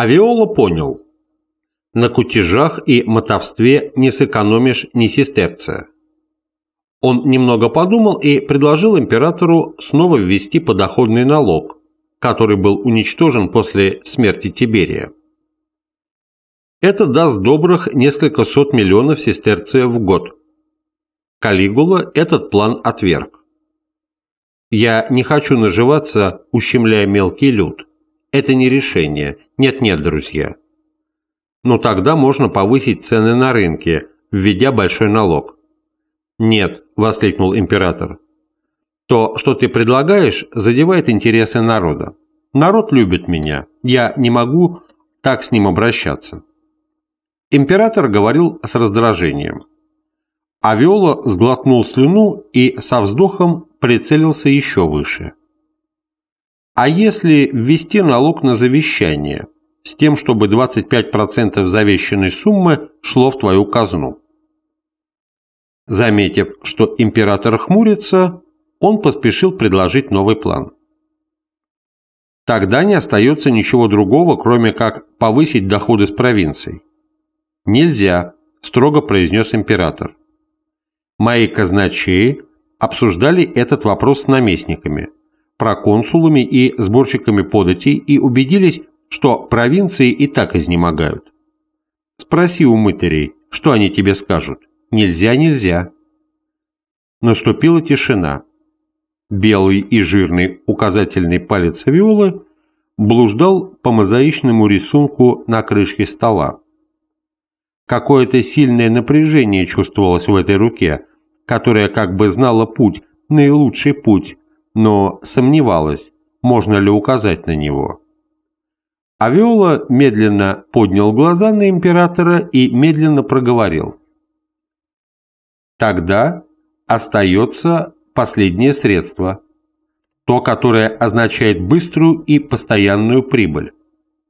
Авиола понял. На кутежах и мотовстве не сэкономишь ни сестерция. Он немного подумал и предложил императору снова ввести подоходный налог, который был уничтожен после смерти Тиберия. Это даст добрых несколько сот миллионов сестерция в год. Калигула этот план отверг. Я не хочу наживаться, ущемляя мелкий люд. Это не решение. Нет-нет, друзья. Но тогда можно повысить цены на рынке, введя большой налог. «Нет», – воскликнул император. «То, что ты предлагаешь, задевает интересы народа. Народ любит меня. Я не могу так с ним обращаться». Император говорил с раздражением. Авиола сглотнул слюну и со вздохом прицелился еще выше. А если ввести налог на завещание, с тем, чтобы 25% завещанной суммы шло в твою казну? Заметив, что император хмурится, он поспешил предложить новый план. Тогда не остается ничего другого, кроме как повысить доходы с провинций. «Нельзя», – строго произнес император. Мои казначеи обсуждали этот вопрос с наместниками, проконсулами и сборщиками податей и убедились, что провинции и так изнемогают. Спроси у мытарей, что они тебе скажут. Нельзя, нельзя. Наступила тишина. Белый и жирный указательный палец Виолы блуждал по мозаичному рисунку на крышке стола. Какое-то сильное напряжение чувствовалось в этой руке, которая как бы знала путь, наилучший путь, но сомневалась, можно ли указать на него. Авиола медленно поднял глаза на императора и медленно проговорил. Тогда остается последнее средство, то, которое означает быструю и постоянную прибыль.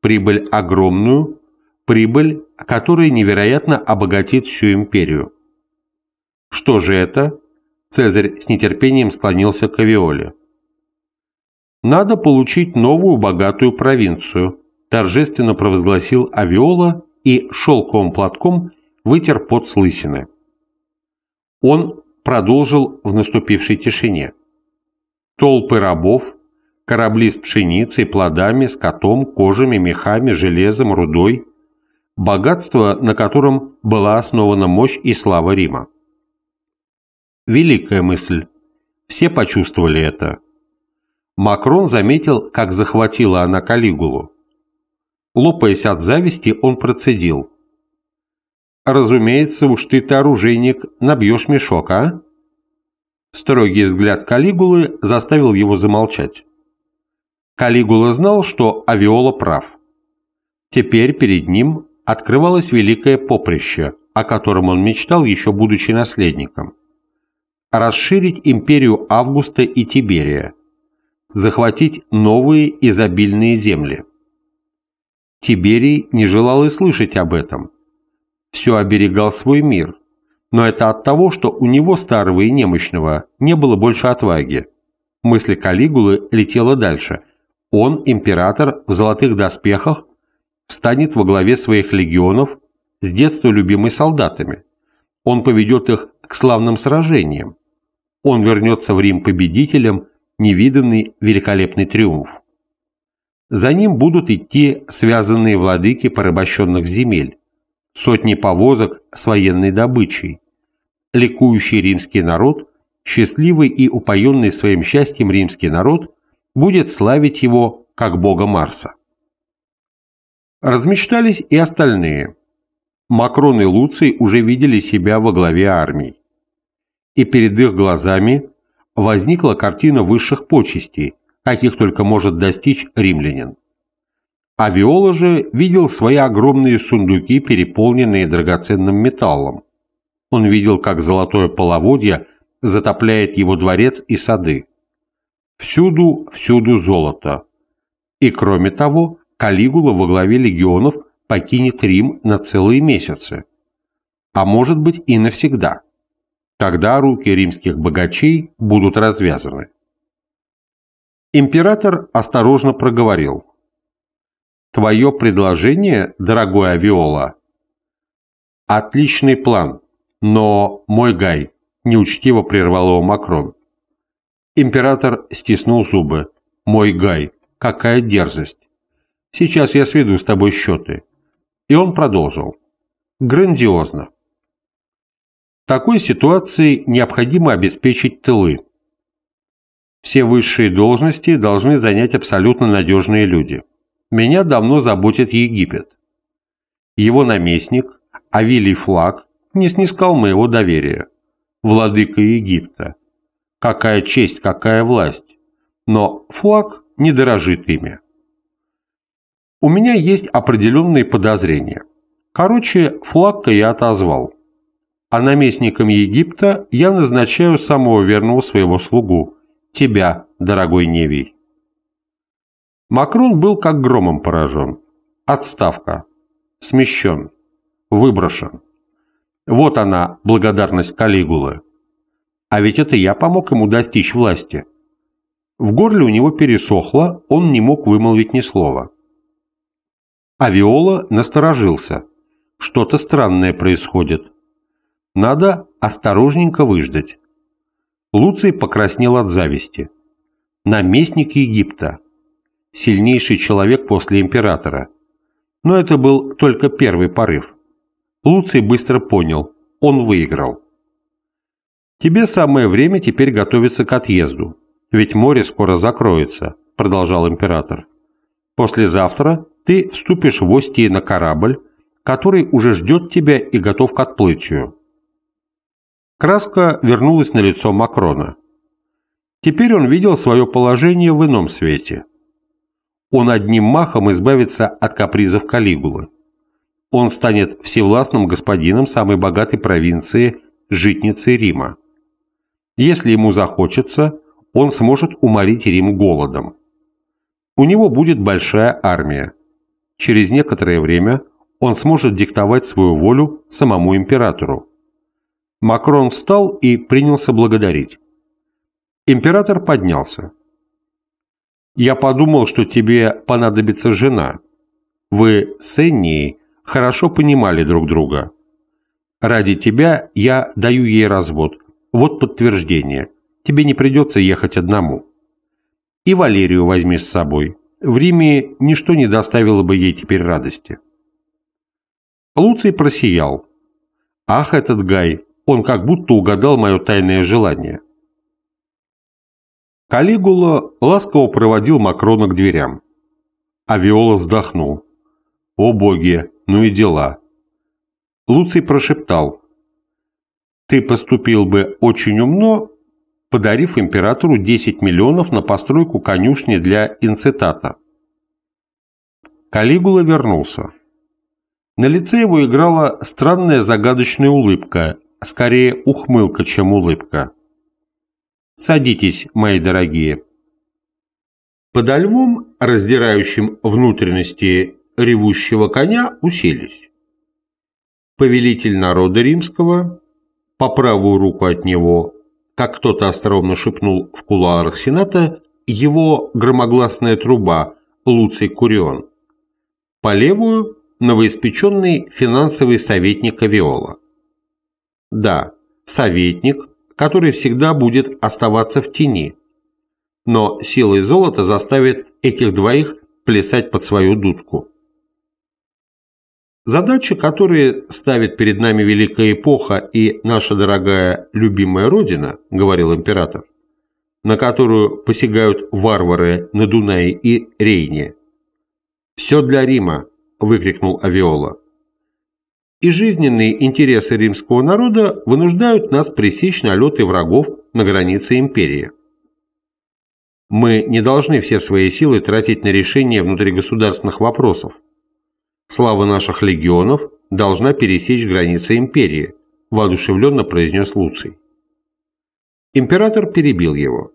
Прибыль огромную, прибыль, которая невероятно обогатит всю империю. Что же это? Цезарь с нетерпением склонился к Авиоле. «Надо получить новую богатую провинцию», торжественно провозгласил Авиола и шелковым платком вытер пот с лысины. Он продолжил в наступившей тишине. Толпы рабов, корабли с пшеницей, плодами, скотом, кожами, мехами, железом, рудой, богатство, на котором была основана мощь и слава Рима. Великая мысль. Все почувствовали это. Макрон заметил, как захватила она Калигулу. Лопаясь от зависти, он процедил. Разумеется, уж ты-то оружейник, набьешь мешок, а? Строгий взгляд Калигулы заставил его замолчать. Калигула знал, что Авиола прав. Теперь перед ним открывалось великое поприще, о котором он мечтал еще будучи наследником. Расширить империю Августа и Тиберия, захватить новые изобильные земли. Тиберий не желал и слышать об этом – все оберегал свой мир. Но это от того, что у него, старого и немощного, не было больше отваги. Мысль Калигулы летела дальше. Он, император, в золотых доспехах, встанет во главе своих легионов, с детства любимый солдатами. Он поведет их к славным сражениям. Он вернется в Рим победителем, невиданный великолепный триумф. За ним будут идти связанные владыки порабощенных земель сотни повозок с военной добычей. Ликующий римский народ, счастливый и упоенный своим счастьем римский народ, будет славить его как бога Марса. Размечтались и остальные. Макрон и Луций уже видели себя во главе армий. И перед их глазами возникла картина высших почестей, каких только может достичь римлянин. А Виола же видел свои огромные сундуки, переполненные драгоценным металлом. Он видел, как золотое половодье затопляет его дворец и сады. Всюду, всюду золото. И кроме того, Калигула во главе легионов покинет Рим на целые месяцы. А может быть и навсегда. Тогда руки римских богачей будут развязаны. Император осторожно проговорил – Твое предложение, дорогой Авиола? Отличный план, но, мой Гай, неучтиво прервал его Макрон. Император стиснул зубы. Мой Гай, какая дерзость. Сейчас я сведу с тобой счеты. И он продолжил. Грандиозно. Такой ситуации необходимо обеспечить тылы. Все высшие должности должны занять абсолютно надежные люди. Меня давно заботит Египет. Его наместник, Авилий Флаг, не снискал моего доверия. Владыка Египта. Какая честь, какая власть. Но Флаг не дорожит ими. У меня есть определенные подозрения. Короче, Флаг-то я отозвал. А наместником Египта я назначаю самого верного своего слугу, тебя, дорогой Невий. Макрон был как громом поражен. Отставка. Смещен. Выброшен. Вот она, благодарность Калигулы. А ведь это я помог ему достичь власти. В горле у него пересохло, он не мог вымолвить ни слова. А Виола насторожился. Что-то странное происходит. Надо осторожненько выждать. Луций покраснел от зависти. Наместник Египта сильнейший человек после императора. Но это был только первый порыв. Луций быстро понял, он выиграл. «Тебе самое время теперь готовиться к отъезду, ведь море скоро закроется», – продолжал император. «Послезавтра ты вступишь в Остии на корабль, который уже ждет тебя и готов к отплытию». Краска вернулась на лицо Макрона. Теперь он видел свое положение в ином свете – он одним махом избавится от капризов Калигулы. Он станет всевластным господином самой богатой провинции, житницы Рима. Если ему захочется, он сможет уморить Рим голодом. У него будет большая армия. Через некоторое время он сможет диктовать свою волю самому императору. Макрон встал и принялся благодарить. Император поднялся. Я подумал, что тебе понадобится жена. Вы с Эннией хорошо понимали друг друга. Ради тебя я даю ей развод. Вот подтверждение. Тебе не придется ехать одному. И Валерию возьми с собой. В Риме ничто не доставило бы ей теперь радости. Луций просиял. Ах, этот Гай, он как будто угадал мое тайное желание. Калигула ласково проводил Макрона к дверям. А Виола вздохнул. «О боги, ну и дела!» Луций прошептал. «Ты поступил бы очень умно, подарив императору 10 миллионов на постройку конюшни для инцитата». Калигула вернулся. На лице его играла странная загадочная улыбка, скорее ухмылка, чем улыбка. Садитесь, мои дорогие. Подо львом, раздирающим внутренности ревущего коня, уселись. Повелитель народа римского, по правую руку от него, как кто-то остроумно шепнул в кулуарах Сената, его громогласная труба Луций Курион, по левую – новоиспеченный финансовый советник Авиола. Да, советник, который всегда будет оставаться в тени. Но силой золота заставит этих двоих плясать под свою дудку. Задача, которые ставит перед нами великая эпоха и наша дорогая любимая Родина, говорил император, на которую посягают варвары на Дунае и Рейне. «Все для Рима!» – выкрикнул Авиола и жизненные интересы римского народа вынуждают нас пресечь налеты врагов на границе империи. Мы не должны все свои силы тратить на решение внутригосударственных вопросов. Слава наших легионов должна пересечь границы империи, воодушевленно произнес Луций. Император перебил его.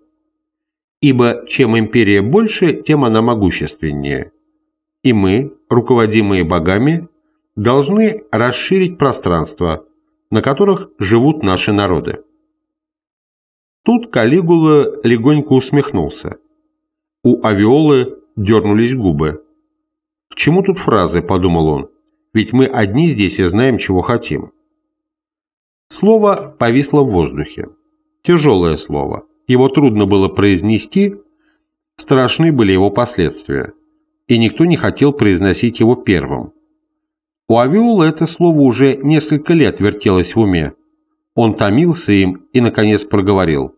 Ибо чем империя больше, тем она могущественнее. И мы, руководимые богами, должны расширить пространство, на которых живут наши народы. Тут Калигула легонько усмехнулся. У Авиолы дернулись губы. «К чему тут фразы?» – подумал он. «Ведь мы одни здесь и знаем, чего хотим». Слово повисло в воздухе. Тяжелое слово. Его трудно было произнести, страшны были его последствия. И никто не хотел произносить его первым. У Авиола это слово уже несколько лет вертелось в уме. Он томился им и, наконец, проговорил.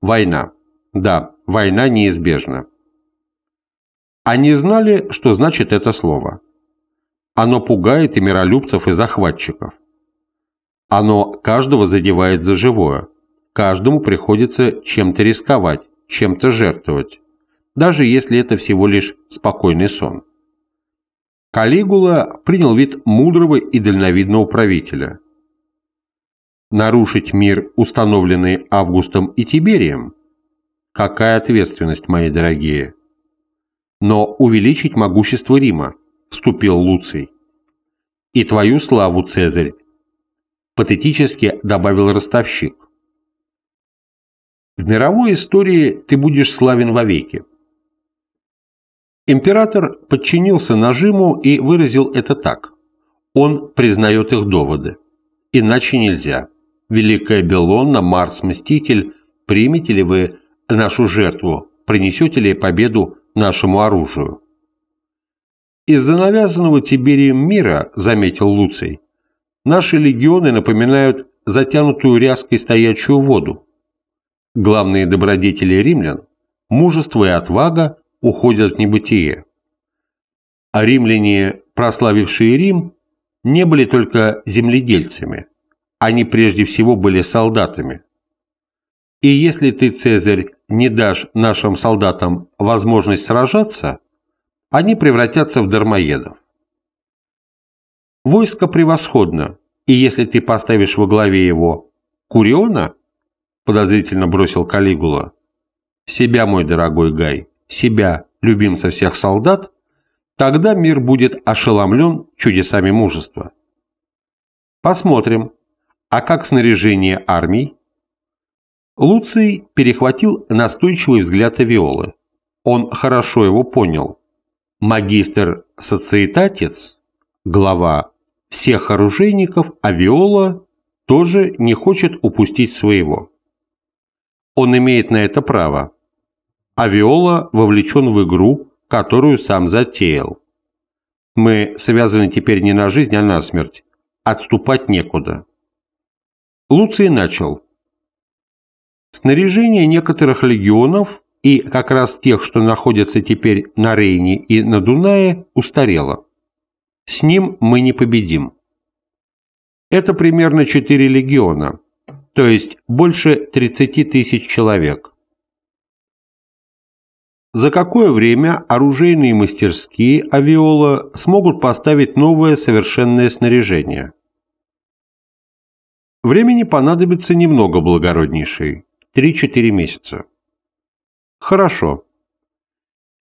«Война. Да, война неизбежна». Они знали, что значит это слово. Оно пугает и миролюбцев, и захватчиков. Оно каждого задевает за живое. Каждому приходится чем-то рисковать, чем-то жертвовать, даже если это всего лишь спокойный сон. Калигула принял вид мудрого и дальновидного правителя. Нарушить мир, установленный Августом и Тиберием? Какая ответственность, мои дорогие! Но увеличить могущество Рима, вступил Луций. И твою славу, Цезарь, патетически добавил ростовщик. В мировой истории ты будешь славен вовеки. Император подчинился нажиму и выразил это так. Он признает их доводы. Иначе нельзя. Великая Белонна, Марс-Мститель, примете ли вы нашу жертву, принесете ли победу нашему оружию? Из-за навязанного Тиберием мира, заметил Луций, наши легионы напоминают затянутую ряской стоячую воду. Главные добродетели римлян – мужество и отвага уходят в небытие. А римляне, прославившие Рим, не были только земледельцами, они прежде всего были солдатами. И если ты, Цезарь, не дашь нашим солдатам возможность сражаться, они превратятся в дармоедов. Войско превосходно, и если ты поставишь во главе его Куриона, подозрительно бросил Калигула, себя, мой дорогой Гай, себя, любимца всех солдат, тогда мир будет ошеломлен чудесами мужества. Посмотрим, а как снаряжение армий? Луций перехватил настойчивый взгляд Авиолы. Он хорошо его понял. Магистр Социетатец, глава всех оружейников, Авиола тоже не хочет упустить своего. Он имеет на это право. Авиола вовлечен в игру, которую сам затеял. Мы связаны теперь не на жизнь, а на смерть. Отступать некуда. Луций начал. Снаряжение некоторых легионов и как раз тех, что находятся теперь на Рейне и на Дунае, устарело. С ним мы не победим. Это примерно 4 легиона, то есть больше 30 тысяч человек. За какое время оружейные мастерские авиола смогут поставить новое совершенное снаряжение? Времени понадобится немного, благороднейший. 3-4 месяца. Хорошо.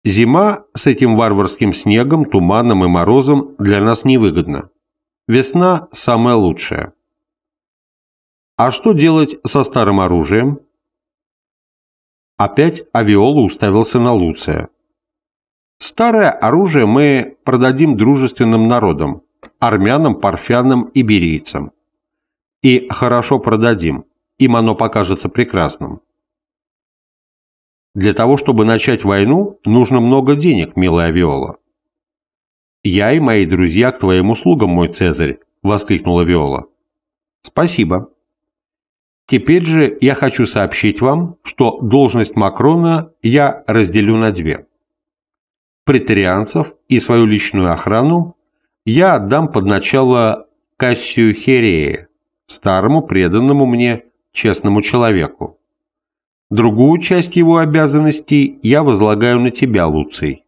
Зима с этим варварским снегом, туманом и морозом для нас невыгодна. Весна – самая лучшая. А что делать со старым оружием? Опять Авиола уставился на Луция. Старое оружие мы продадим дружественным народам, армянам, парфянам и берийцам. И хорошо продадим, им оно покажется прекрасным. Для того, чтобы начать войну, нужно много денег, милая Виола. «Я и мои друзья к твоим услугам, мой Цезарь!» – воскликнула Виола. «Спасибо. Теперь же я хочу сообщить вам, что должность Макрона я разделю на две. Претарианцев и свою личную охрану я отдам под начало Кассию Херея, старому преданному мне честному человеку. Другую часть его обязанностей я возлагаю на тебя, Луций.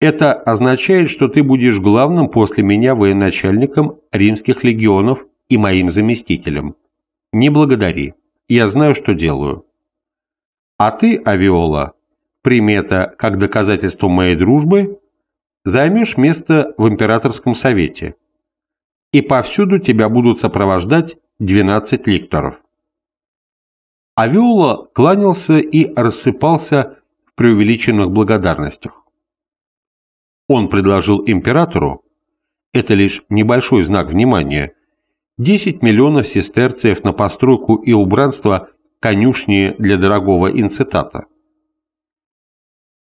Это означает, что ты будешь главным после меня военачальником римских легионов и моим заместителем. Не благодари. Я знаю, что делаю. А ты, Авиола, прими это как доказательство моей дружбы, займешь место в императорском совете. И повсюду тебя будут сопровождать 12 ликторов. Авиола кланялся и рассыпался в преувеличенных благодарностях. Он предложил императору, это лишь небольшой знак внимания, 10 миллионов сестерциев на постройку и убранство конюшни для дорогого инцитата.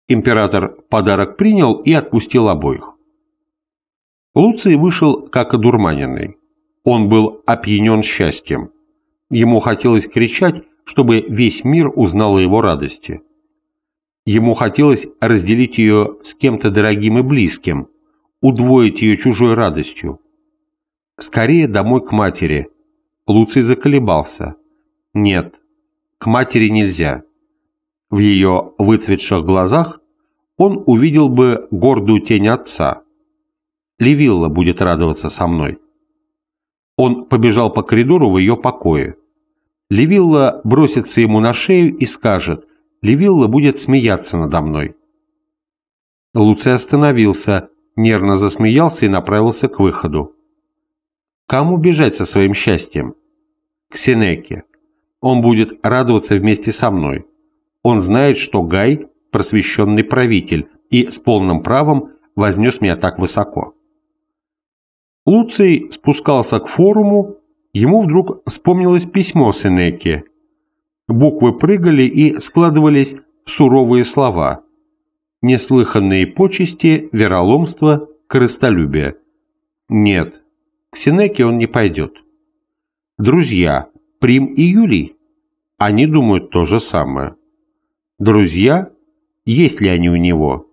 Император подарок принял и отпустил обоих. Луций вышел как одурманенный. Он был опьянен счастьем. Ему хотелось кричать, чтобы весь мир узнал о его радости. Ему хотелось разделить ее с кем-то дорогим и близким, удвоить ее чужой радостью. Скорее домой к матери. Луций заколебался. Нет, к матери нельзя. В ее выцветших глазах он увидел бы гордую тень отца. Левилла будет радоваться со мной. Он побежал по коридору в ее покое. Левилла бросится ему на шею и скажет «Левилла будет смеяться надо мной». Луций остановился, нервно засмеялся и направился к выходу. Кому бежать со своим счастьем? К Сенеке. Он будет радоваться вместе со мной. Он знает, что Гай – просвещенный правитель и с полным правом вознес меня так высоко. Луций спускался к форуму, ему вдруг вспомнилось письмо Сенеке. Буквы прыгали и складывались суровые слова. Неслыханные почести, вероломство, корыстолюбие. Нет, к Сенеке он не пойдет. Друзья, Прим и Юлий, они думают то же самое. Друзья, есть ли они у него?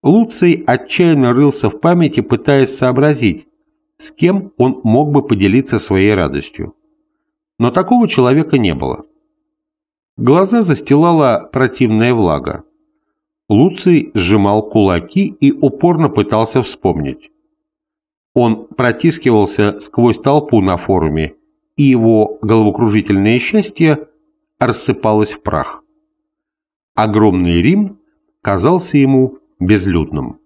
Луций отчаянно рылся в памяти, пытаясь сообразить, с кем он мог бы поделиться своей радостью. Но такого человека не было. Глаза застилала противная влага. Луций сжимал кулаки и упорно пытался вспомнить. Он протискивался сквозь толпу на форуме, и его головокружительное счастье рассыпалось в прах. Огромный Рим казался ему безлюдным.